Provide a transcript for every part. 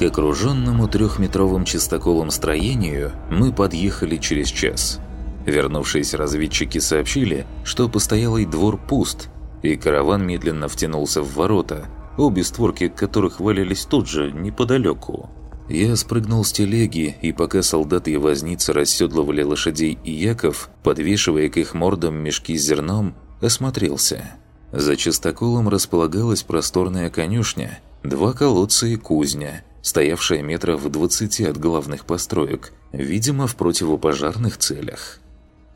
К окруженному трехметровым чистоколом строению мы подъехали через час. Вернувшиеся разведчики сообщили, что постоялый двор пуст, и караван медленно втянулся в ворота, обе створки которых валялись тут же, неподалеку. Я спрыгнул с телеги, и пока солдаты и возницы расседлывали лошадей и яков, подвешивая к их мордам мешки с зерном, осмотрелся. За частоколом располагалась просторная конюшня, два колодца и кузня – стоявшая метров в двадцати от главных построек, видимо, в противопожарных целях.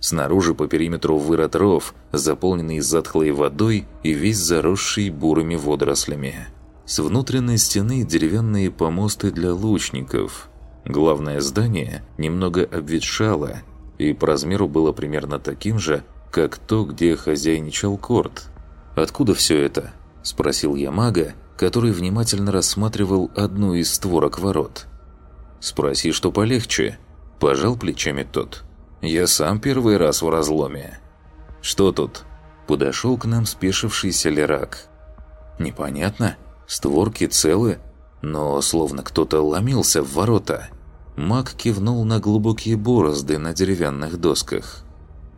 Снаружи по периметру вырод ров, заполненный затхлой водой и весь заросший бурыми водорослями. С внутренней стены деревянные помосты для лучников. Главное здание немного обветшало и по размеру было примерно таким же, как то, где хозяйничал Корт. «Откуда все это?» – спросил я мага, который внимательно рассматривал одну из створок ворот. «Спроси, что полегче», – пожал плечами тот. «Я сам первый раз в разломе». «Что тут?» – подошел к нам спешившийся Лерак. «Непонятно. Створки целы, но словно кто-то ломился в ворота». Маг кивнул на глубокие борозды на деревянных досках.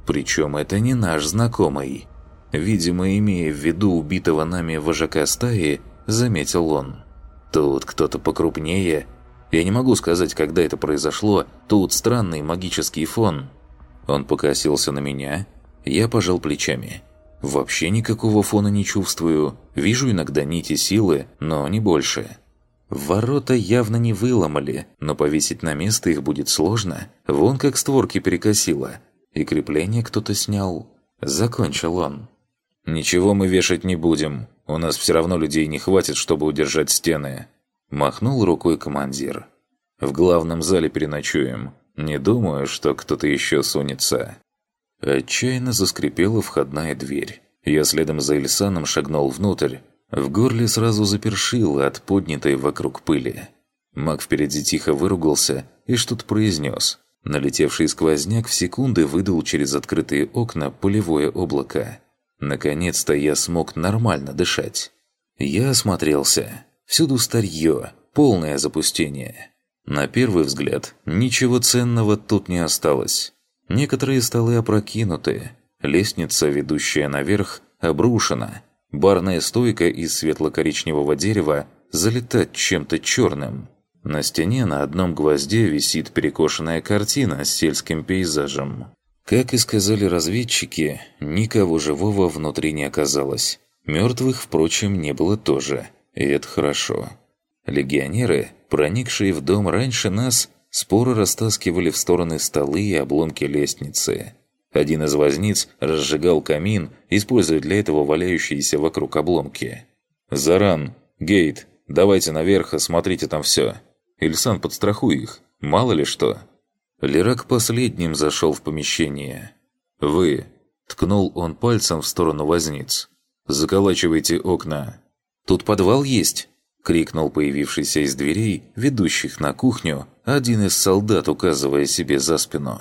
«Причем это не наш знакомый». Видимо, имея в виду убитого нами вожака стаи, заметил он. «Тут кто-то покрупнее. Я не могу сказать, когда это произошло. Тут странный магический фон». Он покосился на меня. Я пожал плечами. «Вообще никакого фона не чувствую. Вижу иногда нити силы, но не больше». Ворота явно не выломали, но повесить на место их будет сложно. Вон как створки перекосило. И крепление кто-то снял. Закончил он. «Ничего мы вешать не будем. У нас все равно людей не хватит, чтобы удержать стены». Махнул рукой командир. «В главном зале переночуем. Не думаю, что кто-то еще сунется». Отчаянно заскрипела входная дверь. Я следом за Ильсаном шагнул внутрь. В горле сразу запершило от поднятой вокруг пыли. Маг впереди тихо выругался и что-то произнес. Налетевший сквозняк в секунды выдал через открытые окна пылевое облако. Наконец-то я смог нормально дышать. Я осмотрелся. Всюду старье, полное запустение. На первый взгляд, ничего ценного тут не осталось. Некоторые столы опрокинуты, лестница, ведущая наверх, обрушена, барная стойка из светло-коричневого дерева залита чем-то черным. На стене на одном гвозде висит перекошенная картина с сельским пейзажем. Как и сказали разведчики, никого живого внутри не оказалось. Мертвых, впрочем, не было тоже, и это хорошо. Легионеры, проникшие в дом раньше нас, споро растаскивали в стороны столы и обломки лестницы. Один из возниц разжигал камин, используя для этого валяющиеся вокруг обломки. «Заран! Гейт! Давайте наверх, осмотрите там все! Ильсан, подстрахуй их! Мало ли что!» Лерак последним зашел в помещение. «Вы!» – ткнул он пальцем в сторону возниц. «Заколачивайте окна!» «Тут подвал есть!» – крикнул появившийся из дверей, ведущих на кухню, один из солдат, указывая себе за спину.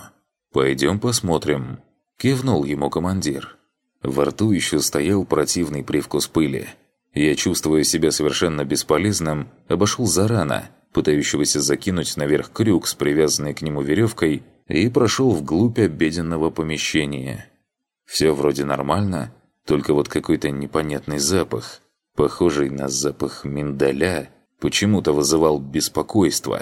«Пойдем посмотрим!» – кивнул ему командир. Во рту еще стоял противный привкус пыли. Я, чувствуя себя совершенно бесполезным, обошел зарано – пытающегося закинуть наверх крюк с привязанной к нему веревкой, и прошел вглубь обеденного помещения. Все вроде нормально, только вот какой-то непонятный запах, похожий на запах миндаля, почему-то вызывал беспокойство.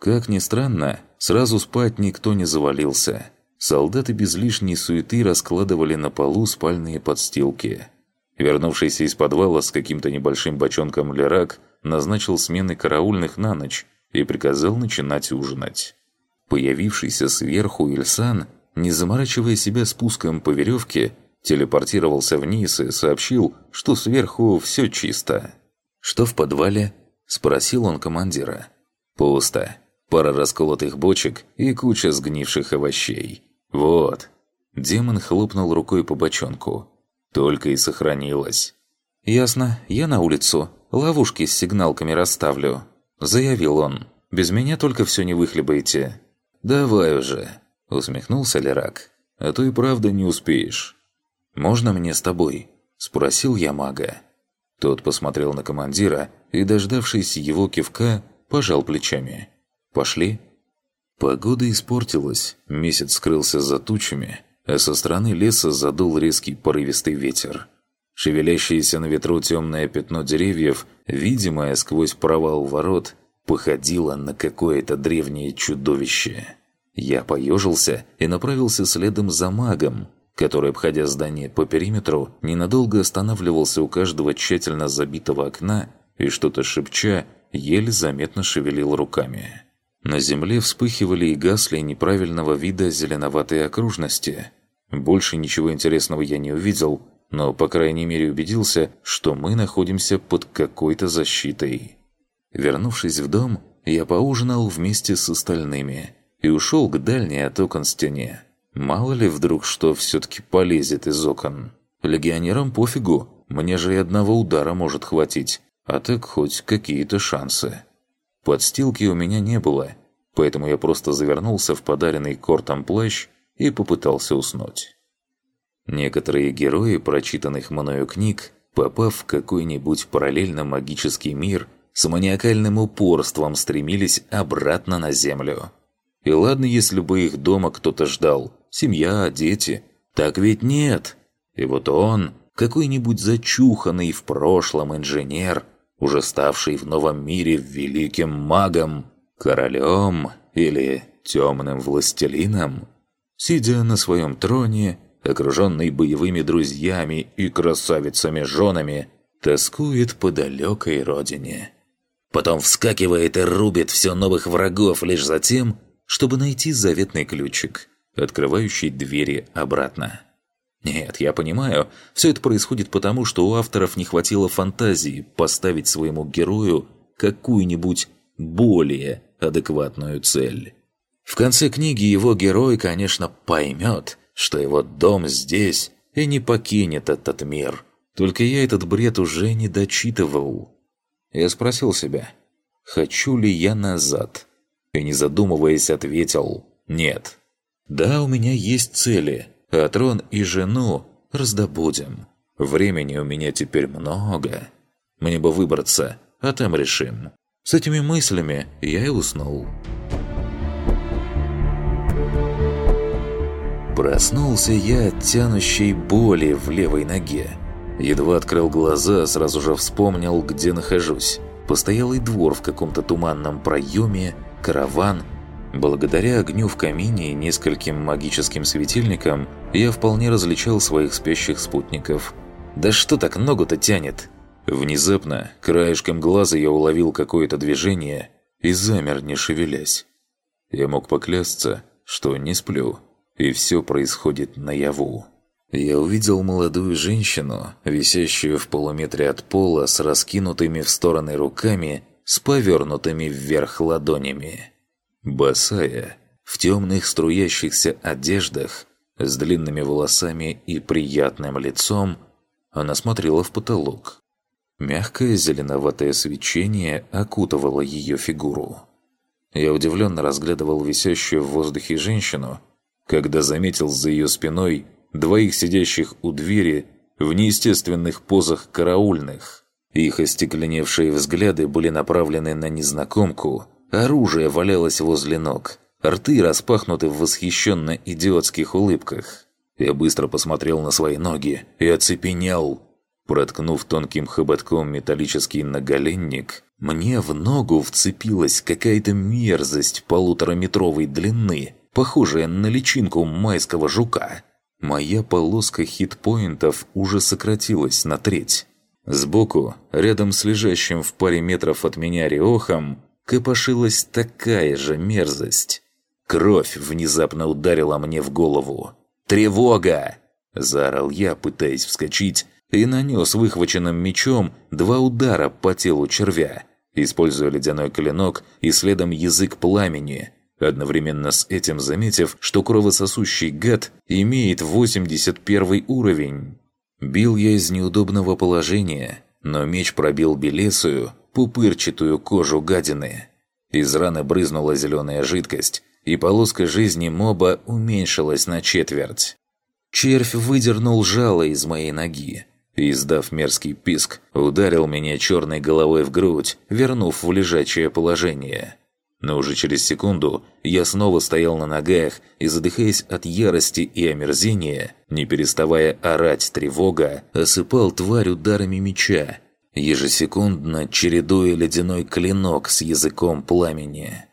Как ни странно, сразу спать никто не завалился. Солдаты без лишней суеты раскладывали на полу спальные подстилки. Вернувшийся из подвала с каким-то небольшим бочонком лерак назначил смены караульных на ночь и приказал начинать ужинать. Появившийся сверху Ильсан, не заморачивая себя спуском по веревке, телепортировался вниз и сообщил, что сверху все чисто. «Что в подвале?» – спросил он командира. «Пусто. Пара расколотых бочек и куча сгнивших овощей. Вот». Демон хлопнул рукой по бочонку. «Только и сохранилось». «Ясно. Я на улицу. Ловушки с сигналками расставлю», – заявил он. «Без меня только все не выхлебаете». «Давай уже», – усмехнулся Лерак. «А то и правда не успеешь». «Можно мне с тобой?» – спросил я мага. Тот посмотрел на командира и, дождавшись его кивка, пожал плечами. «Пошли?» Погода испортилась, месяц скрылся за тучами, а со стороны леса задул резкий порывистый ветер. Шевелящееся на ветру темное пятно деревьев, видимое сквозь провал ворот, походило на какое-то древнее чудовище. Я поежился и направился следом за магом, который, обходя здание по периметру, ненадолго останавливался у каждого тщательно забитого окна и что-то шепча, еле заметно шевелил руками. На земле вспыхивали и гасли неправильного вида зеленоватые окружности. Больше ничего интересного я не увидел, но, по крайней мере, убедился, что мы находимся под какой-то защитой. Вернувшись в дом, я поужинал вместе с остальными и ушел к дальней от окон стене. Мало ли вдруг что все-таки полезет из окон. Легионерам пофигу, мне же и одного удара может хватить, а так хоть какие-то шансы. Подстилки у меня не было, поэтому я просто завернулся в подаренный Кортом плащ и попытался уснуть. Некоторые герои прочитанных мною книг, попав в какой-нибудь параллельно магический мир, с маниакальным упорством стремились обратно на Землю. И ладно, если бы их дома кто-то ждал, семья, дети, так ведь нет. И вот он, какой-нибудь зачуханный в прошлом инженер – уже ставший в новом мире великим магом, королем или темным властелином, сидя на своем троне, окруженный боевыми друзьями и красавицами-женами, тоскует по далекой родине. Потом вскакивает и рубит все новых врагов лишь за тем, чтобы найти заветный ключик, открывающий двери обратно. Нет, я понимаю, все это происходит потому, что у авторов не хватило фантазии поставить своему герою какую-нибудь более адекватную цель. В конце книги его герой, конечно, поймет, что его дом здесь и не покинет этот мир. Только я этот бред уже не дочитывал. Я спросил себя, хочу ли я назад? И не задумываясь ответил «нет». Да, у меня есть цели – а трон и жену раздобудем. Времени у меня теперь много. Мне бы выбраться, а там решим. С этими мыслями я и уснул. Проснулся я от тянущей боли в левой ноге. Едва открыл глаза, сразу же вспомнил, где нахожусь. Постоялый двор в каком-то туманном проеме, караван – Благодаря огню в камине и нескольким магическим светильникам я вполне различал своих спящих спутников. «Да что так ногу-то тянет?» Внезапно, краешком глаза я уловил какое-то движение и замер, не шевелясь. Я мог поклясться, что не сплю, и все происходит наяву. Я увидел молодую женщину, висящую в полуметре от пола с раскинутыми в стороны руками, с повернутыми вверх ладонями. Босая, в темных струящихся одеждах, с длинными волосами и приятным лицом, она смотрела в потолок. Мягкое зеленоватое свечение окутывало ее фигуру. Я удивленно разглядывал висящую в воздухе женщину, когда заметил за ее спиной двоих сидящих у двери в неестественных позах караульных. Их остекленевшие взгляды были направлены на незнакомку – Оружие валялось возле ног. Рты распахнуты в восхищенно идиотских улыбках. Я быстро посмотрел на свои ноги и оцепенел. Проткнув тонким хоботком металлический наголенник, мне в ногу вцепилась какая-то мерзость полутораметровой длины, похожая на личинку майского жука. Моя полоска хитпоинтов уже сократилась на треть. Сбоку, рядом с лежащим в паре метров от меня Риохом, копошилась такая же мерзость. Кровь внезапно ударила мне в голову. «Тревога!» – заорал я, пытаясь вскочить, и нанес выхваченным мечом два удара по телу червя, используя ледяной клинок и следом язык пламени, одновременно с этим заметив, что кровососущий гад имеет 81 уровень. Бил я из неудобного положения, но меч пробил белесую, пупырчатую кожу гадины. Из раны брызнула зеленая жидкость, и полоска жизни моба уменьшилась на четверть. Червь выдернул жало из моей ноги, Издав мерзкий писк, ударил меня черной головой в грудь, вернув в лежачее положение. Но уже через секунду я снова стоял на ногах и, задыхаясь от ярости и омерзения, не переставая орать тревога, осыпал тварь ударами меча, ежесекундно чередуя ледяной клинок с языком пламени.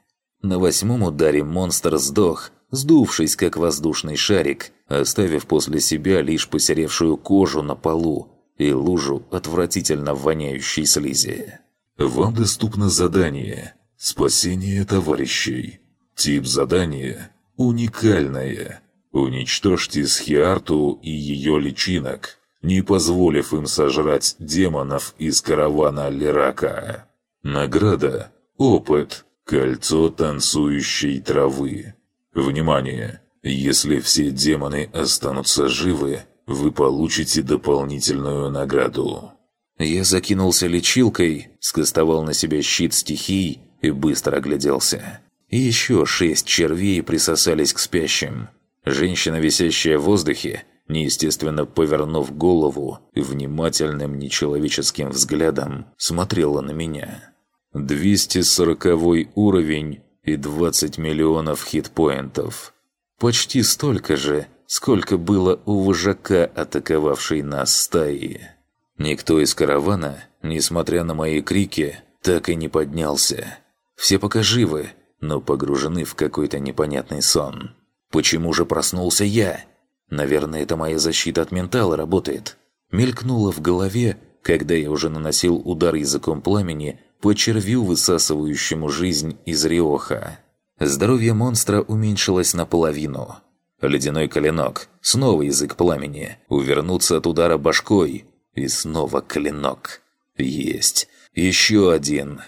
На восьмом ударе монстр сдох, сдувшись как воздушный шарик, оставив после себя лишь посеревшую кожу на полу и лужу отвратительно воняющей слизи. Вам доступно задание «Спасение товарищей». Тип задания уникальное. Уничтожьте Схиарту и ее личинок, не позволив им сожрать демонов из каравана Лирака. Награда – опыт, кольцо танцующей травы. Внимание! Если все демоны останутся живы, вы получите дополнительную награду. Я закинулся лечилкой, скостовал на себя щит стихий и быстро огляделся. Еще шесть червей присосались к спящим. Женщина, висящая в воздухе, неестественно повернув голову, внимательным нечеловеческим взглядом смотрела на меня. 240 уровень и 20 миллионов хитпоинтов. Почти столько же, сколько было у вожака, атаковавшей нас стаи. Никто из каравана, несмотря на мои крики, так и не поднялся. Все пока живы, но погружены в какой-то непонятный сон. Почему же проснулся я? Наверное, это моя защита от ментала работает. Мелькнуло в голове, когда я уже наносил удар языком пламени по червю, высасывающему жизнь из Риоха. Здоровье монстра уменьшилось наполовину. Ледяной коленок, снова язык пламени, увернуться от удара башкой, и снова клинок. Есть. Еще один.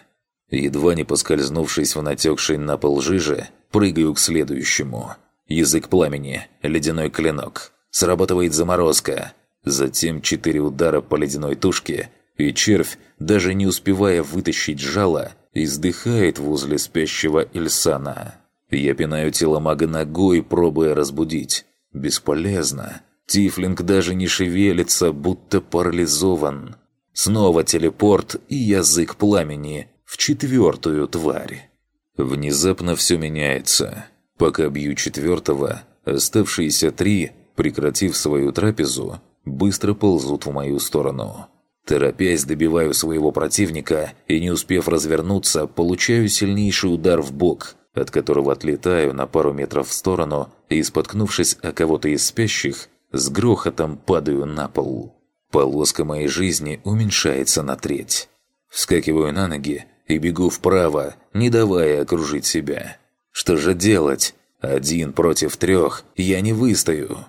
Едва не поскользнувшись в натекшей на пол жиже, прыгаю к следующему. Язык пламени, ледяной клинок. Срабатывает заморозка. Затем четыре удара по ледяной тушке, и червь, даже не успевая вытащить жало, издыхает возле спящего Ильсана. Я пинаю тело мага ногой, пробуя разбудить. Бесполезно. Тифлинг даже не шевелится, будто парализован. Снова телепорт и язык пламени, в четвертую тварь. Внезапно все меняется. Пока бью четвертого, оставшиеся три, прекратив свою трапезу, быстро ползут в мою сторону. Торопясь, добиваю своего противника и, не успев развернуться, получаю сильнейший удар в бок, от которого отлетаю на пару метров в сторону и, споткнувшись о кого-то из спящих, с грохотом падаю на пол. Полоска моей жизни уменьшается на треть. Вскакиваю на ноги и бегу вправо, не давая окружить себя. Что же делать? Один против трех я не выстою.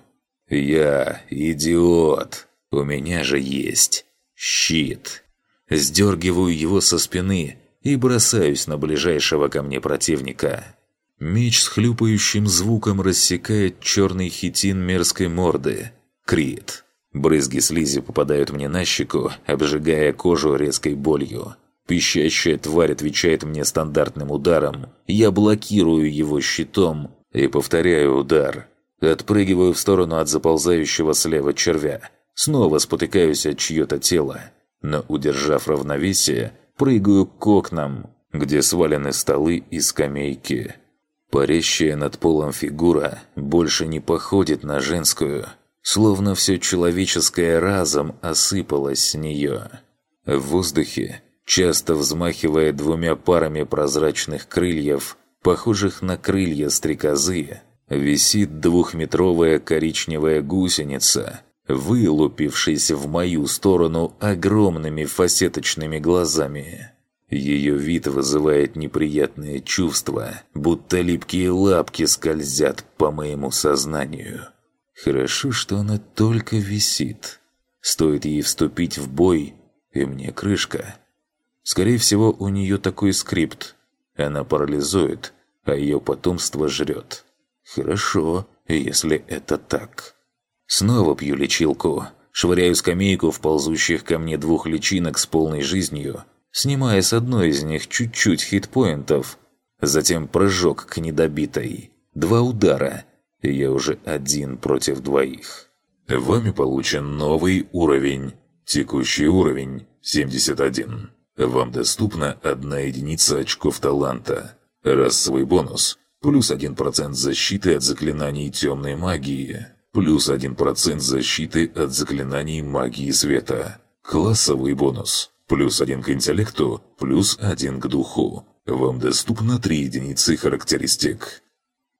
Я идиот. У меня же есть щит. Сдергиваю его со спины и бросаюсь на ближайшего ко мне противника. Меч с хлюпающим звуком рассекает черный хитин мерзкой морды. Крит. Брызги слизи попадают мне на щеку, обжигая кожу резкой болью. Пищащая тварь отвечает мне стандартным ударом. Я блокирую его щитом и повторяю удар. Отпрыгиваю в сторону от заползающего слева червя. Снова спотыкаюсь от чье-то тело. Но, удержав равновесие, прыгаю к окнам, где свалены столы и скамейки. Парящая над полом фигура больше не походит на женскую, словно все человеческое разом осыпалось с нее. В воздухе часто взмахивая двумя парами прозрачных крыльев, похожих на крылья стрекозы, висит двухметровая коричневая гусеница, вылупившись в мою сторону огромными фасеточными глазами. Ее вид вызывает неприятные чувства, будто липкие лапки скользят по моему сознанию. Хорошо, что она только висит. Стоит ей вступить в бой, и мне крышка – Скорее всего, у нее такой скрипт. Она парализует, а ее потомство жрет. Хорошо, если это так. Снова пью лечилку. Швыряю скамейку в ползущих ко мне двух личинок с полной жизнью, снимая с одной из них чуть-чуть хитпоинтов. Затем прыжок к недобитой. Два удара, я уже один против двоих. Вами получен новый уровень Текущий уровень – 71. Вам доступна одна единица очков таланта. Расовый бонус – плюс 1% защиты от заклинаний темной магии. Плюс 1% защиты от заклинаний магии света. Классовый бонус – плюс 1 к интеллекту, плюс 1 к духу. Вам доступно 3 единицы характеристик.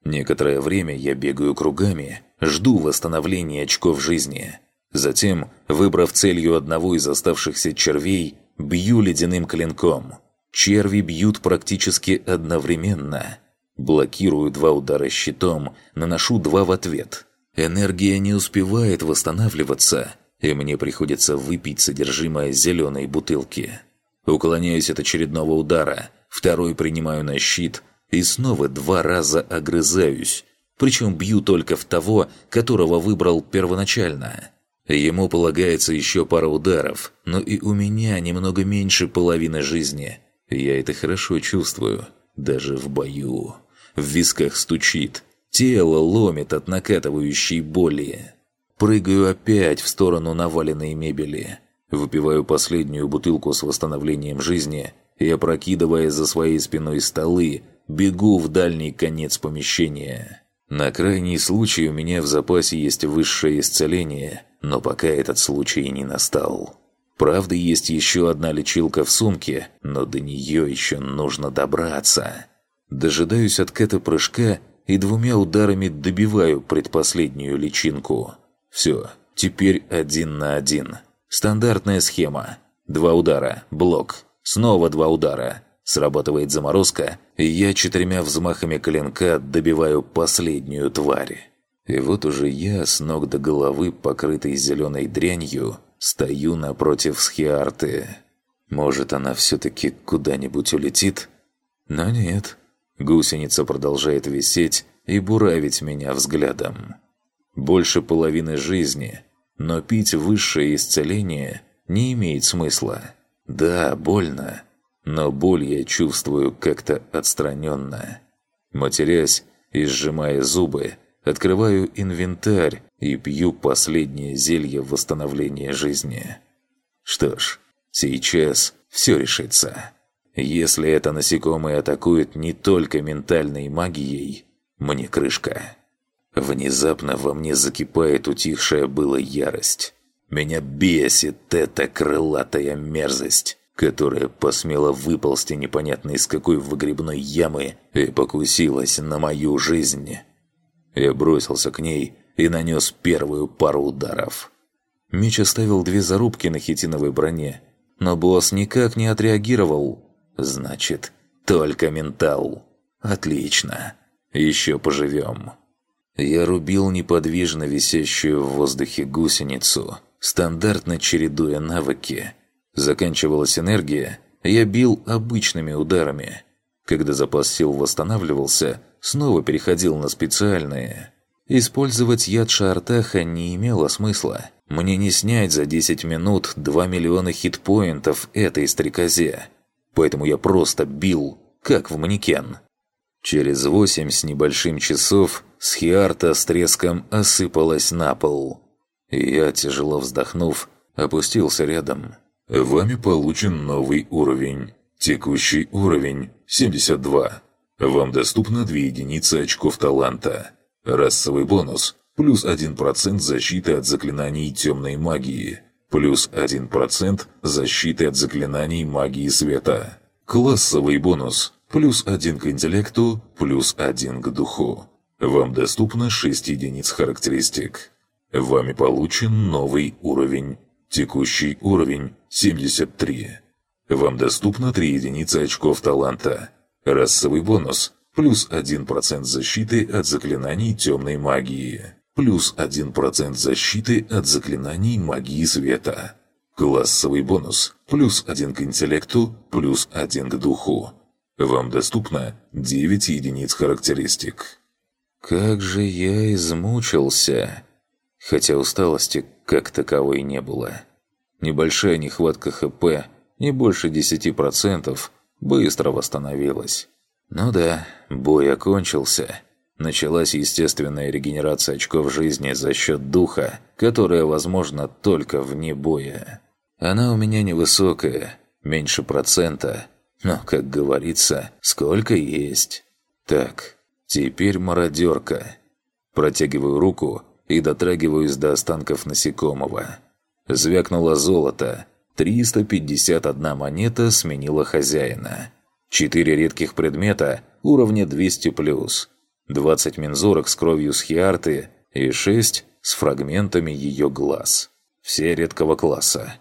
Некоторое время я бегаю кругами, жду восстановления очков жизни. Затем, выбрав целью одного из оставшихся червей, бью ледяным клинком. Черви бьют практически одновременно. Блокирую два удара щитом, наношу два в ответ. Энергия не успевает восстанавливаться, и мне приходится выпить содержимое зеленой бутылки. Уклоняюсь от очередного удара, второй принимаю на щит и снова два раза огрызаюсь, причем бью только в того, которого выбрал первоначально. Ему полагается еще пара ударов, но и у меня немного меньше половины жизни. Я это хорошо чувствую, даже в бою. В висках стучит, тело ломит от накатывающей боли. Прыгаю опять в сторону наваленной мебели. Выпиваю последнюю бутылку с восстановлением жизни и, опрокидывая за своей спиной столы, бегу в дальний конец помещения. На крайний случай у меня в запасе есть высшее исцеление – но пока этот случай не настал. Правда, есть еще одна лечилка в сумке, но до нее еще нужно добраться. Дожидаюсь отката прыжка и двумя ударами добиваю предпоследнюю личинку. Все, теперь один на один. Стандартная схема. Два удара, блок, снова два удара. Срабатывает заморозка, и я четырьмя взмахами клинка добиваю последнюю тварь. И вот уже я, с ног до головы, покрытый зеленой дрянью, стою напротив Схиарты. Может, она все-таки куда-нибудь улетит? Но нет. Гусеница продолжает висеть и буравить меня взглядом. Больше половины жизни, но пить высшее исцеление не имеет смысла. Да, больно, но боль я чувствую как-то отстраненно. Матерясь и сжимая зубы, Открываю инвентарь и пью последнее зелье восстановления жизни. Что ж, сейчас все решится. Если это насекомое атакует не только ментальной магией, мне крышка. Внезапно во мне закипает утихшая была ярость. Меня бесит эта крылатая мерзость, которая посмела выползти непонятно из какой выгребной ямы и покусилась на мою жизнь. Я бросился к ней и нанес первую пару ударов. Меч оставил две зарубки на хитиновой броне, но босс никак не отреагировал. Значит, только ментал. Отлично. Еще поживем. Я рубил неподвижно висящую в воздухе гусеницу, стандартно чередуя навыки. Заканчивалась энергия, я бил обычными ударами. Когда запас сил восстанавливался, снова переходил на специальные. Использовать яд Шартаха не имело смысла. Мне не снять за 10 минут 2 миллиона хитпоинтов этой стрекозе. Поэтому я просто бил, как в манекен. Через восемь с небольшим часов Схиарта с треском осыпалась на пол. Я, тяжело вздохнув, опустился рядом. «Вами получен новый уровень. Текущий уровень – 72. Вам доступно 2 единицы очков таланта. Расовый бонус – плюс 1% защиты от заклинаний темной магии, плюс 1% защиты от заклинаний магии света. Классовый бонус – плюс 1 к интеллекту, плюс 1 к духу. Вам доступно 6 единиц характеристик. Вами получен новый уровень. Текущий уровень – 73. Вам доступно 3 единицы очков таланта. Расовый бонус – плюс 1% защиты от заклинаний темной магии. Плюс 1% защиты от заклинаний магии света. Классовый бонус – плюс 1 к интеллекту, плюс 1 к духу. Вам доступно 9 единиц характеристик. Как же я измучился. Хотя усталости как таковой не было. Небольшая нехватка ХП, не больше 10%, быстро восстановилась. Ну да, бой окончился. Началась естественная регенерация очков жизни за счет духа, которая возможна только вне боя. Она у меня невысокая, меньше процента. Но, как говорится, сколько есть. Так, теперь мародерка. Протягиваю руку и дотрагиваюсь до останков насекомого. Звякнуло золото. 351 монета сменила хозяина. Четыре редких предмета уровня 200+, 20 мензурок с кровью схиарты и 6 с фрагментами ее глаз. Все редкого класса.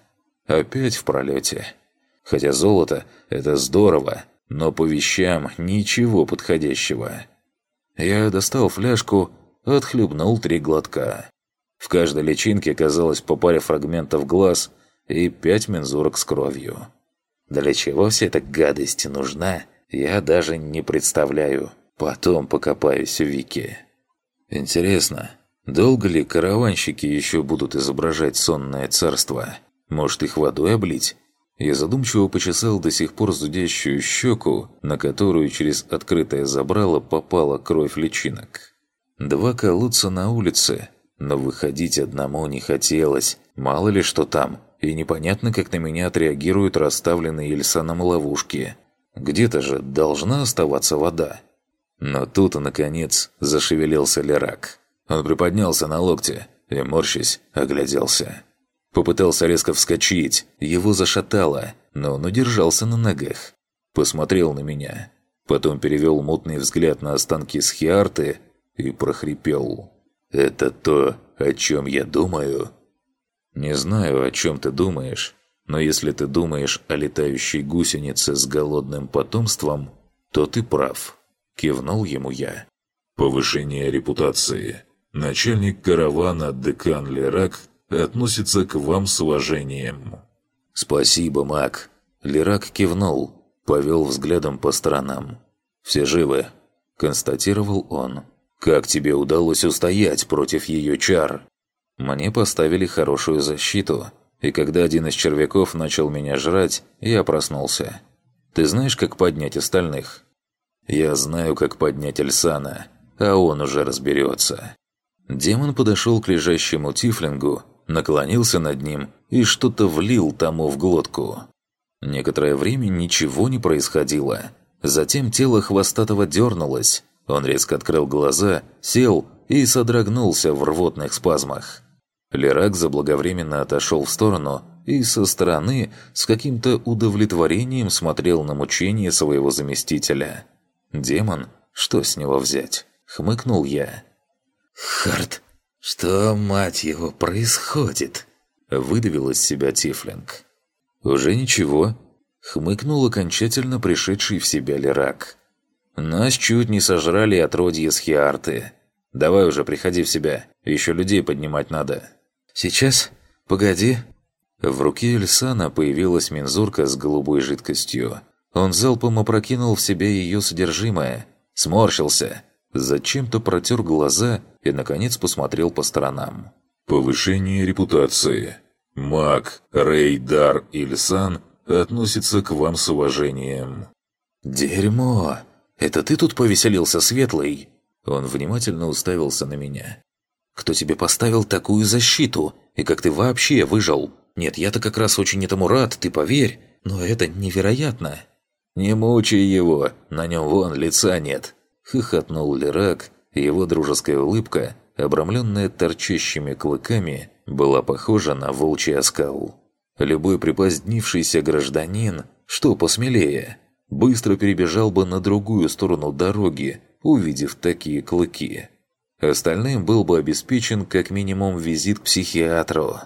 Опять в пролете. Хотя золото – это здорово, но по вещам ничего подходящего. Я достал фляжку, отхлебнул три глотка. В каждой личинке оказалось по паре фрагментов глаз и пять мензурок с кровью. Для чего вся эта гадость нужна, я даже не представляю. Потом покопаюсь в Вики. Интересно, долго ли караванщики еще будут изображать сонное царство? Может, их водой облить? Я задумчиво почесал до сих пор зудящую щеку, на которую через открытое забрало попала кровь личинок. Два колодца на улице, но выходить одному не хотелось, мало ли что там, и непонятно, как на меня отреагируют расставленные Ильсаном ловушки. Где-то же должна оставаться вода. Но тут, наконец, зашевелился Лерак. Он приподнялся на локте и, морщись, огляделся. Попытался резко вскочить, его зашатало, но он удержался на ногах. Посмотрел на меня. Потом перевел мутный взгляд на останки схиарты и прохрипел. «Это то, о чем я думаю?» «Не знаю, о чем ты думаешь, но если ты думаешь о летающей гусенице с голодным потомством, то ты прав», – кивнул ему я. «Повышение репутации. Начальник каравана Декан Лерак относится к вам с уважением». «Спасибо, маг». Лерак кивнул, повел взглядом по сторонам. «Все живы?» – констатировал он. «Как тебе удалось устоять против ее чар?» Мне поставили хорошую защиту, и когда один из червяков начал меня жрать, я проснулся. «Ты знаешь, как поднять остальных?» «Я знаю, как поднять Эльсана, а он уже разберется». Демон подошел к лежащему тифлингу наклонился над ним и что-то влил тому в глотку. Некоторое время ничего не происходило. Затем тело хвостатого дернулось. Он резко открыл глаза, сел и содрогнулся в рвотных спазмах. Лерак заблаговременно отошел в сторону и со стороны с каким-то удовлетворением смотрел на мучение своего заместителя. «Демон? Что с него взять?» — хмыкнул я. «Харт, «Что, мать его, происходит?» – выдавил из себя Тифлинг. «Уже ничего», – хмыкнул окончательно пришедший в себя Лерак. «Нас чуть не сожрали отродье с Хиарты. Давай уже, приходи в себя, еще людей поднимать надо». «Сейчас? Погоди». В руке Эльсана появилась мензурка с голубой жидкостью. Он залпом опрокинул в себя ее содержимое. Сморщился. Зачем-то протер глаза и, наконец, посмотрел по сторонам. «Повышение репутации. Маг Рейдар Ильсан относится к вам с уважением». «Дерьмо! Это ты тут повеселился, Светлый?» Он внимательно уставился на меня. «Кто тебе поставил такую защиту? И как ты вообще выжил? Нет, я-то как раз очень этому рад, ты поверь, но это невероятно!» «Не мучай его, на нем вон лица нет!» Хохотнул Лерак, его дружеская улыбка, обрамленная торчащими клыками, была похожа на волчий оскал. Любой припозднившийся гражданин, что посмелее, быстро перебежал бы на другую сторону дороги, увидев такие клыки. Остальным был бы обеспечен как минимум визит к психиатру.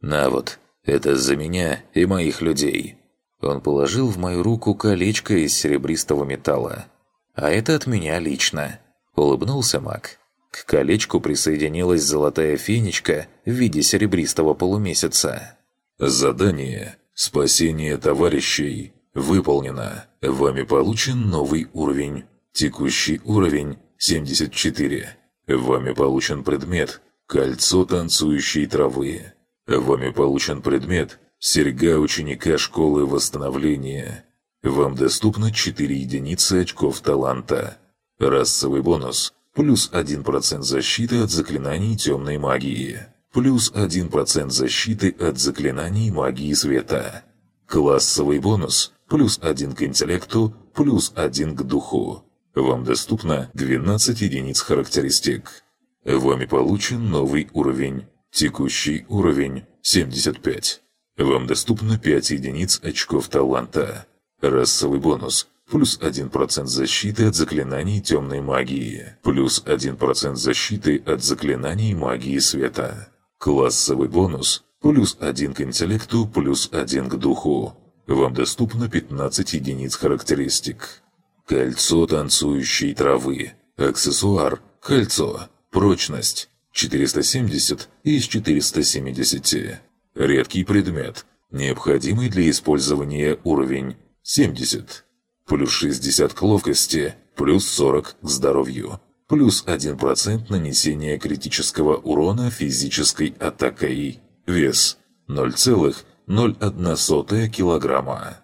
«На вот, это за меня и моих людей». Он положил в мою руку колечко из серебристого металла. А это от меня лично. Улыбнулся маг. К колечку присоединилась золотая фенечка в виде серебристого полумесяца. Задание «Спасение товарищей» выполнено. Вами получен новый уровень. Текущий уровень 74. Вами получен предмет «Кольцо танцующей травы». Вами получен предмет «Серьга ученика школы восстановления». Вам доступно 4 единицы очков таланта. Расовый бонус – плюс 1% защиты от заклинаний темной магии. плюс 1% защиты от заклинаний магии света. Классовый бонус плюс 1 к интеллекту, плюс 1 к духу. Вам доступно 12 единиц характеристик. Вами получен новый уровень. Текущий уровень 75. Вам доступно 5 единиц очков таланта. Расовый бонус плюс 1% защиты от заклинаний темной магии, плюс 1% защиты от заклинаний магии света. Классовый бонус плюс 1 к интеллекту, плюс 1 к духу. Вам доступно 15 единиц характеристик. Кольцо танцующей травы. Аксессуар. Кольцо. Прочность. 470 из 470. Редкий предмет. Необходимый для использования уровень 70. Плюс 60 к ловкости, плюс 40 к здоровью. Плюс 1% нанесения критического урона физической атакой. Вес 0,01 килограмма.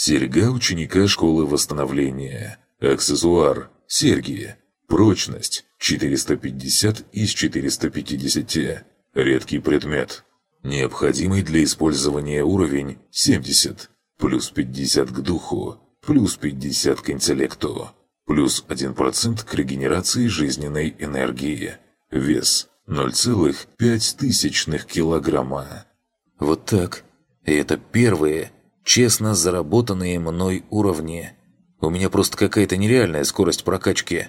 Серьга ученика школы восстановления. Аксессуар. Серьги. Прочность 450 из 450. Редкий предмет. Необходимый для использования уровень 70. Плюс 50 к духу. Плюс 50 к интеллекту. Плюс 1% к регенерации жизненной энергии. Вес 0,5 килограмма. Вот так. И это первые, честно заработанные мной уровни. У меня просто какая-то нереальная скорость прокачки.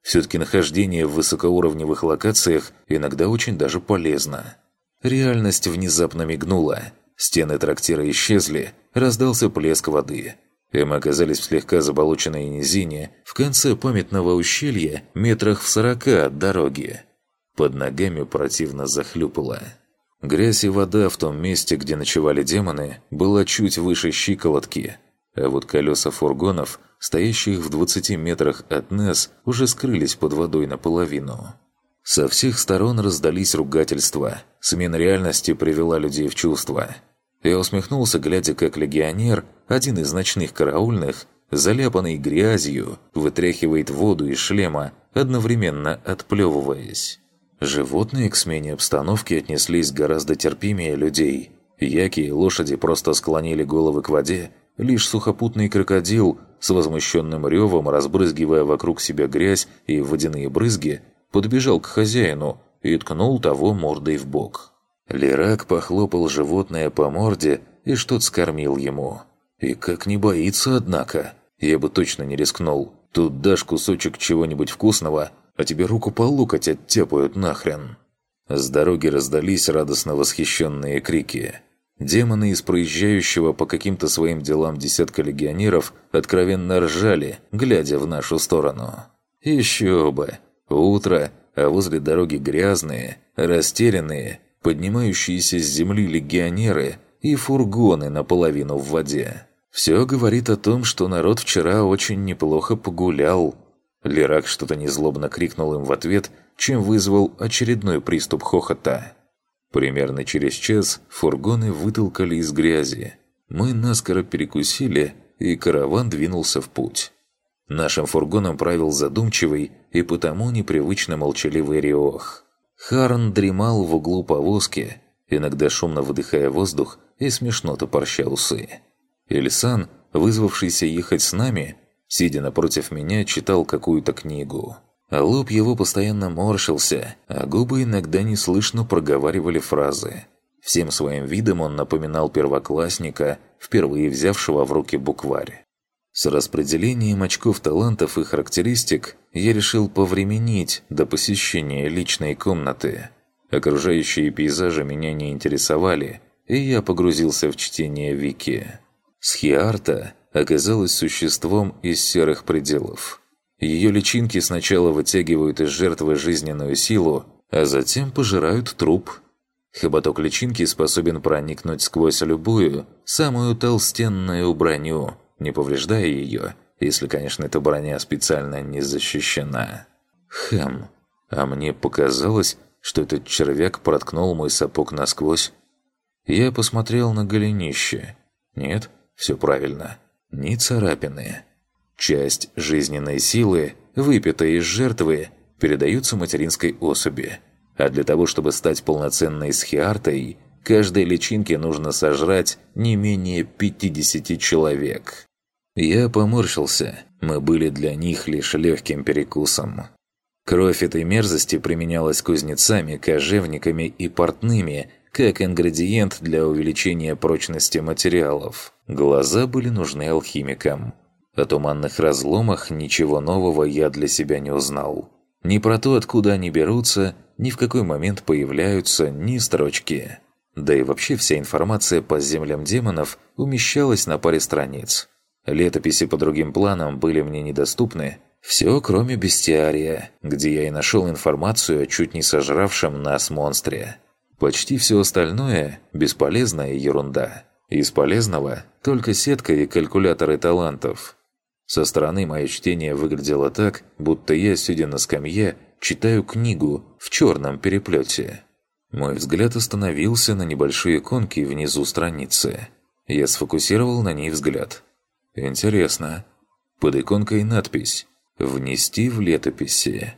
Все-таки нахождение в высокоуровневых локациях иногда очень даже полезно. Реальность внезапно мигнула. Стены трактира исчезли, раздался плеск воды. И мы оказались в слегка заболоченной низине, в конце памятного ущелья, метрах в сорока от дороги. Под ногами противно захлюпало. Грязь и вода в том месте, где ночевали демоны, была чуть выше щиколотки, а вот колеса фургонов, стоящих в 20 метрах от нас, уже скрылись под водой наполовину. Со всех сторон раздались ругательства. Смена реальности привела людей в чувство. Я усмехнулся, глядя, как легионер, один из ночных караульных, заляпанный грязью, вытряхивает воду из шлема, одновременно отплевываясь. Животные к смене обстановки отнеслись гораздо терпимее людей. Яки и лошади просто склонили головы к воде, лишь сухопутный крокодил, с возмущенным ревом, разбрызгивая вокруг себя грязь и водяные брызги, подбежал к хозяину и ткнул того мордой в бок. Лирак похлопал животное по морде и что-то скормил ему. И как не боится, однако. Я бы точно не рискнул. Тут дашь кусочек чего-нибудь вкусного, а тебе руку по локоть оттяпают нахрен». С дороги раздались радостно восхищенные крики. Демоны из проезжающего по каким-то своим делам десятка легионеров откровенно ржали, глядя в нашу сторону. «Еще бы! Утро, а возле дороги грязные, растерянные, поднимающиеся с земли легионеры и фургоны наполовину в воде. Все говорит о том, что народ вчера очень неплохо погулял, Лирак что-то незлобно крикнул им в ответ, чем вызвал очередной приступ хохота. Примерно через час фургоны вытолкали из грязи. Мы наскоро перекусили, и караван двинулся в путь. Нашим фургоном правил задумчивый и потому непривычно молчаливый Риох. Харн дремал в углу повозки, иногда шумно выдыхая воздух и смешно топорща усы. Ильсан, вызвавшийся ехать с нами, сидя напротив меня, читал какую-то книгу. А лоб его постоянно морщился, а губы иногда неслышно проговаривали фразы. Всем своим видом он напоминал первоклассника, впервые взявшего в руки букварь. С распределением очков талантов и характеристик я решил повременить до посещения личной комнаты. Окружающие пейзажи меня не интересовали, и я погрузился в чтение Вики. Схиарта оказалась существом из серых пределов. Ее личинки сначала вытягивают из жертвы жизненную силу, а затем пожирают труп. Хоботок личинки способен проникнуть сквозь любую, самую толстенную броню, не повреждая ее, если, конечно, эта броня специально не защищена. Хм, а мне показалось, что этот червяк проткнул мой сапог насквозь. Я посмотрел на голенище. Нет, все правильно ни царапины. Часть жизненной силы, выпитая из жертвы, передаются материнской особи, А для того, чтобы стать полноценной схиартой, каждой личинке нужно сожрать не менее 50 человек. Я поморщился. Мы были для них лишь легким перекусом. Кровь этой мерзости применялась кузнецами, кожевниками и портными, как ингредиент для увеличения прочности материалов. Глаза были нужны алхимикам. О туманных разломах ничего нового я для себя не узнал. Ни про то, откуда они берутся, ни в какой момент появляются, ни строчки. Да и вообще вся информация по землям демонов умещалась на паре страниц. Летописи по другим планам были мне недоступны, все кроме бестиария, где я и нашел информацию о чуть не сожравшем нас монстре. Почти все остальное – бесполезная ерунда. Из полезного – только сетка и калькуляторы талантов. Со стороны мое чтение выглядело так, будто я, сидя на скамье, читаю книгу в черном переплете. Мой взгляд остановился на небольшой иконке внизу страницы. Я сфокусировал на ней взгляд. Интересно. Под иконкой надпись «Внести в летописи».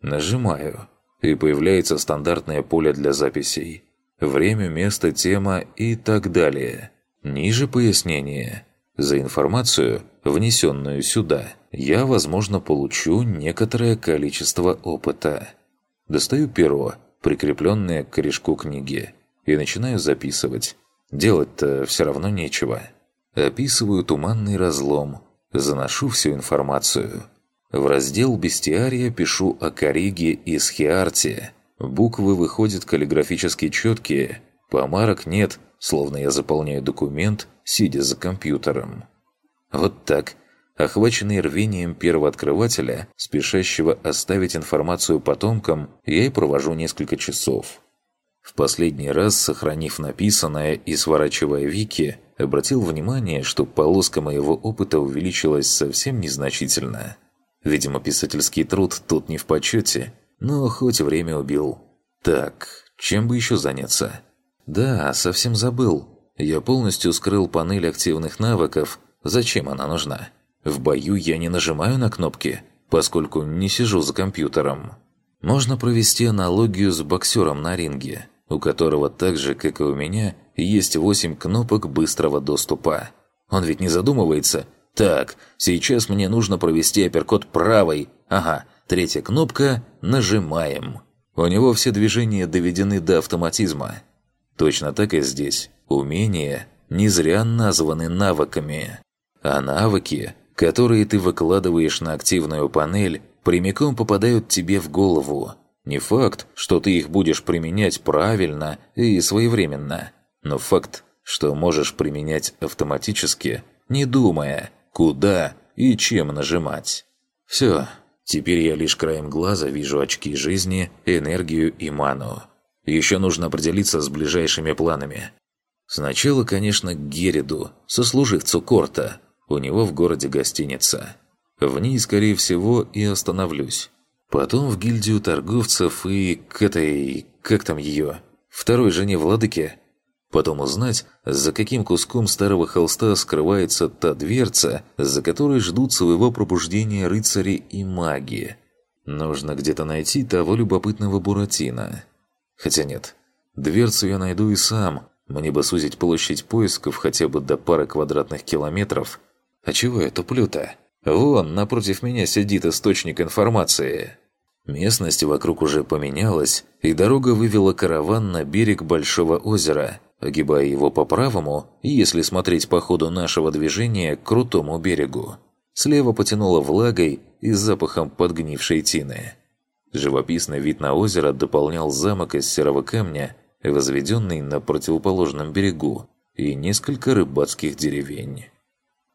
Нажимаю, и появляется стандартное поле для записей. Время, место, тема и так далее. Ниже пояснение. За информацию, внесенную сюда, я, возможно, получу некоторое количество опыта. Достаю перо, прикрепленное к корешку книги, и начинаю записывать. Делать-то все равно нечего. Описываю туманный разлом, заношу всю информацию. В раздел «Бестиария» пишу о Кориге и Схиарте. Буквы выходят каллиграфически четкие, помарок нет, словно я заполняю документ, сидя за компьютером. Вот так, охваченный рвением первооткрывателя, спешащего оставить информацию потомкам, я и провожу несколько часов. В последний раз, сохранив написанное и сворачивая вики, обратил внимание, что полоска моего опыта увеличилась совсем незначительно. Видимо, писательский труд тут не в почете, но хоть время убил. Так, чем бы еще заняться? Да, совсем забыл. Я полностью скрыл панель активных навыков. Зачем она нужна? В бою я не нажимаю на кнопки, поскольку не сижу за компьютером. Можно провести аналогию с боксером на ринге, у которого так же, как и у меня, есть 8 кнопок быстрого доступа. Он ведь не задумывается. Так, сейчас мне нужно провести апперкот правой. Ага, третья кнопка «Нажимаем». У него все движения доведены до автоматизма. Точно так и здесь. Умения не зря названы навыками. А навыки, которые ты выкладываешь на активную панель, прямиком попадают тебе в голову. Не факт, что ты их будешь применять правильно и своевременно – но факт, что можешь применять автоматически, не думая, куда и чем нажимать. Все, теперь я лишь краем глаза вижу очки жизни, энергию и ману. Еще нужно определиться с ближайшими планами. Сначала, конечно, к Гериду, сослуживцу Корта. У него в городе гостиница. В ней, скорее всего, и остановлюсь. Потом в гильдию торговцев и к этой... как там ее? Второй жене владыки Потом узнать, за каким куском старого холста скрывается та дверца, за которой ждут своего пробуждения рыцари и маги. Нужно где-то найти того любопытного Буратино. Хотя нет, дверцу я найду и сам. Мне бы сузить площадь поисков хотя бы до пары квадратных километров. А чего я туплю-то? Вон, напротив меня сидит источник информации. Местность вокруг уже поменялась, и дорога вывела караван на берег Большого озера, огибая его по правому, если смотреть по ходу нашего движения, к крутому берегу. Слева потянуло влагой и запахом подгнившей тины. Живописный вид на озеро дополнял замок из серого камня, возведенный на противоположном берегу, и несколько рыбацких деревень.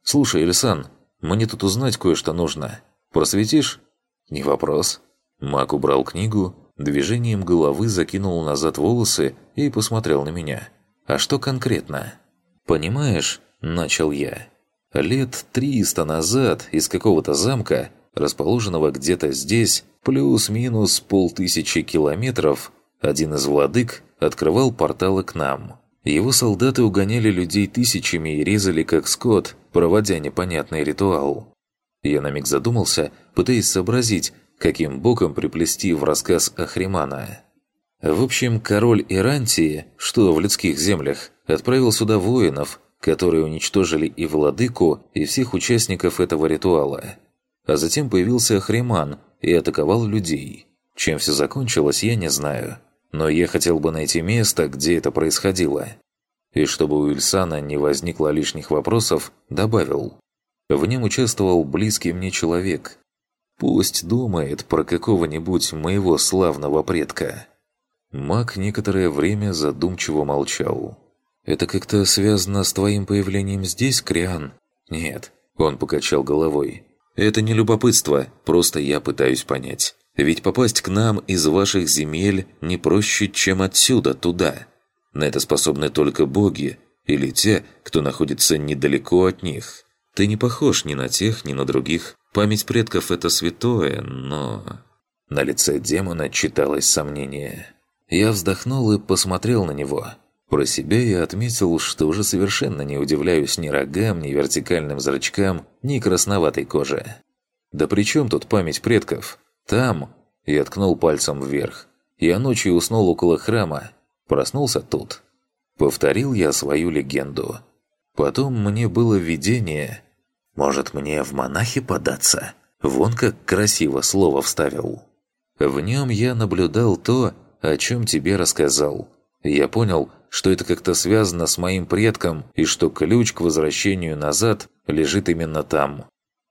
«Слушай, Эльсан, мне тут узнать кое-что нужно. Просветишь?» «Не вопрос». Мак убрал книгу, движением головы закинул назад волосы и посмотрел на меня. А что конкретно? Понимаешь, начал я. Лет триста назад из какого-то замка, расположенного где-то здесь, плюс-минус полтысячи километров, один из владык открывал порталы к нам. Его солдаты угоняли людей тысячами и резали как скот, проводя непонятный ритуал. Я на миг задумался, пытаясь сообразить, каким боком приплести в рассказ Ахримана. В общем, король Ирантии, что в людских землях, отправил сюда воинов, которые уничтожили и владыку, и всех участников этого ритуала. А затем появился Ахриман и атаковал людей. Чем все закончилось, я не знаю. Но я хотел бы найти место, где это происходило. И чтобы у Ильсана не возникло лишних вопросов, добавил. В нем участвовал близкий мне человек. Пусть думает про какого-нибудь моего славного предка. Маг некоторое время задумчиво молчал. «Это как-то связано с твоим появлением здесь, Криан?» «Нет», – он покачал головой. «Это не любопытство, просто я пытаюсь понять. Ведь попасть к нам из ваших земель не проще, чем отсюда туда. На это способны только боги или те, кто находится недалеко от них. Ты не похож ни на тех, ни на других. Память предков – это святое, но...» На лице демона читалось сомнение. Я вздохнул и посмотрел на него. Про себя я отметил, что уже совершенно не удивляюсь ни рогам, ни вертикальным зрачкам, ни красноватой коже. Да при чем тут память предков? Там... Я ткнул пальцем вверх. Я ночью уснул около храма. Проснулся тут. Повторил я свою легенду. Потом мне было видение. Может, мне в монахи податься? Вон как красиво слово вставил. В нем я наблюдал то, о чем тебе рассказал. Я понял, что это как-то связано с моим предком и что ключ к возвращению назад лежит именно там.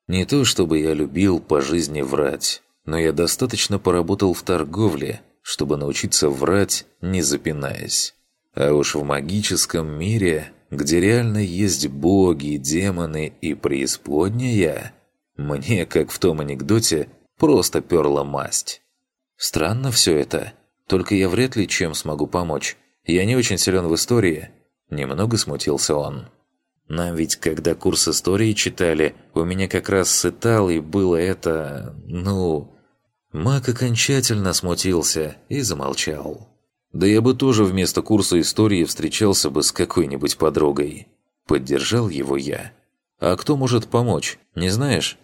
Не то чтобы я любил по жизни врать, но я достаточно поработал в торговле, чтобы научиться врать, не запинаясь. А уж в магическом мире, где реально есть боги, демоны и преисподняя, мне, как в том анекдоте, просто перла масть. Странно все это. Только я вряд ли чем смогу помочь. Я не очень силен в истории. Немного смутился он. Нам ведь, когда курс истории читали, у меня как раз с Италией было это... ну... Мак окончательно смутился и замолчал. Да я бы тоже вместо курса истории встречался бы с какой-нибудь подругой. Поддержал его я. А кто может помочь, не знаешь?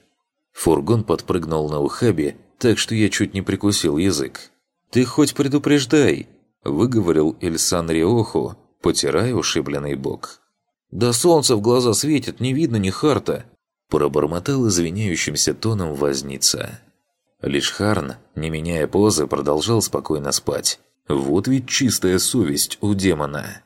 Фургон подпрыгнул на ухабе, так что я чуть не прикусил язык. «Ты хоть предупреждай!» – выговорил Эльсан Риоху, потирая ушибленный бок. «Да солнце в глаза светит, не видно ни харта!» – пробормотал извиняющимся тоном возница. Лишь Харн, не меняя позы, продолжал спокойно спать. Вот ведь чистая совесть у демона.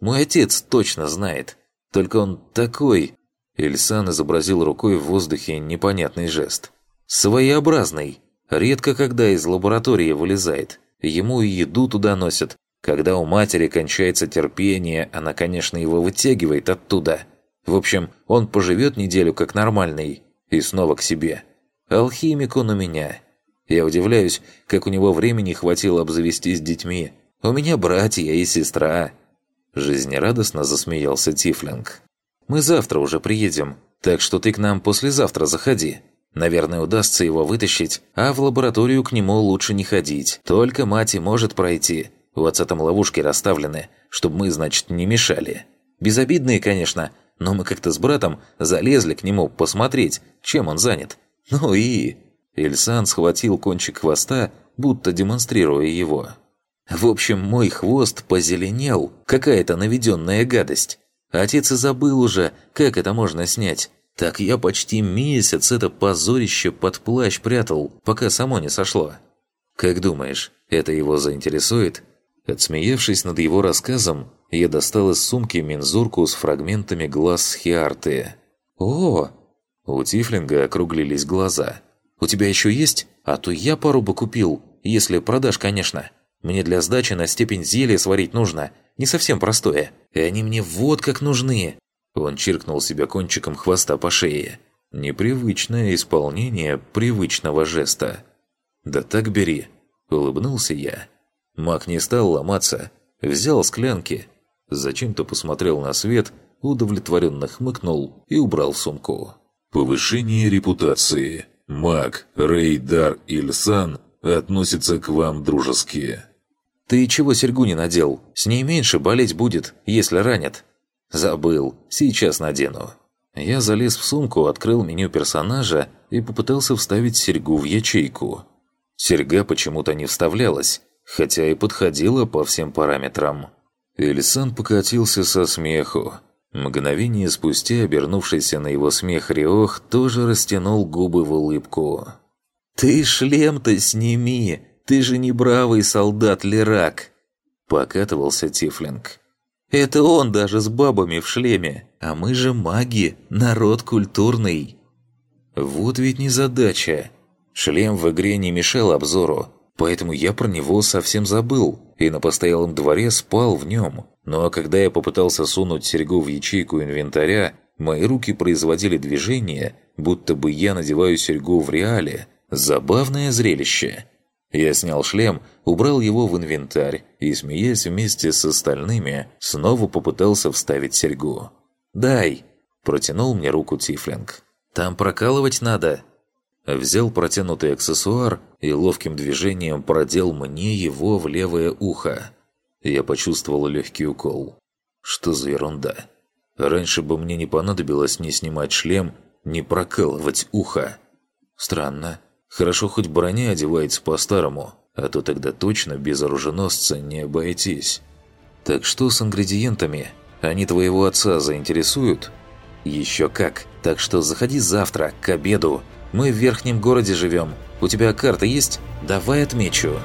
«Мой отец точно знает. Только он такой...» Эльсан изобразил рукой в воздухе непонятный жест. «Своеобразный. Редко когда из лаборатории вылезает. Ему и еду туда носят. Когда у матери кончается терпение, она, конечно, его вытягивает оттуда. В общем, он поживет неделю как нормальный. И снова к себе. Алхимик он у меня. Я удивляюсь, как у него времени хватило обзавестись детьми. У меня братья и сестра. Жизнерадостно засмеялся Тифлинг. «Мы завтра уже приедем, так что ты к нам послезавтра заходи. Наверное, удастся его вытащить, а в лабораторию к нему лучше не ходить. Только мать и может пройти. У отца там ловушки расставлены, чтобы мы, значит, не мешали. Безобидные, конечно, но мы как-то с братом залезли к нему посмотреть, чем он занят. Ну и... Ильсан схватил кончик хвоста, будто демонстрируя его. В общем, мой хвост позеленел, какая-то наведенная гадость. Отец и забыл уже, как это можно снять. Так я почти месяц это позорище под плащ прятал, пока само не сошло. Как думаешь, это его заинтересует? Отсмеявшись над его рассказом, я достал из сумки мензурку с фрагментами глаз Хиарты. «О!» У Тифлинга округлились глаза. «У тебя еще есть? А то я пару бы купил, если продашь, конечно. Мне для сдачи на степень зелья сварить нужно, не совсем простое. И они мне вот как нужны. Он чиркнул себя кончиком хвоста по шее. Непривычное исполнение привычного жеста. «Да так бери!» – улыбнулся я. Маг не стал ломаться, взял склянки, зачем-то посмотрел на свет, удовлетворенно хмыкнул и убрал в сумку. «Повышение репутации. Маг Рейдар Ильсан относится к вам дружески». «Ты чего серьгу не надел? С ней меньше болеть будет, если ранят». «Забыл. Сейчас надену». Я залез в сумку, открыл меню персонажа и попытался вставить серьгу в ячейку. Серьга почему-то не вставлялась. хотя и подходила по всем параметрам. Эльсан покатился со смеху. Мгновение спустя, обернувшийся на его смех Риох, тоже растянул губы в улыбку. «Ты шлем-то сними! Ты же не бравый солдат Лерак!» Покатывался Тифлинг. «Это он даже с бабами в шлеме, а мы же маги, народ культурный!» Вот ведь не задача. Шлем в игре не мешал обзору, поэтому я про него совсем забыл и на постоялом дворе спал в нем. Ну а когда я попытался сунуть серьгу в ячейку инвентаря, мои руки производили движение, будто бы я надеваю серьгу в реале. Забавное зрелище. Я снял шлем, убрал его в инвентарь и, смеясь вместе с остальными, снова попытался вставить серьгу. «Дай!» – протянул мне руку Тифлинг. Там прокалывать надо!» Взял протянутый аксессуар и ловким движением продел мне его в левое ухо. Я почувствовал легкий укол. Что за ерунда? Раньше бы мне не понадобилось ни снимать шлем, ни прокалывать ухо. Странно. Хорошо хоть броня одевается по-старому, а то тогда точно без оруженосца не обойтись. Так что с ингредиентами? Они твоего отца заинтересуют?» «Еще как. Так что заходи завтра, к обеду. Мы в верхнем городе живем. У тебя карта есть? Давай отмечу».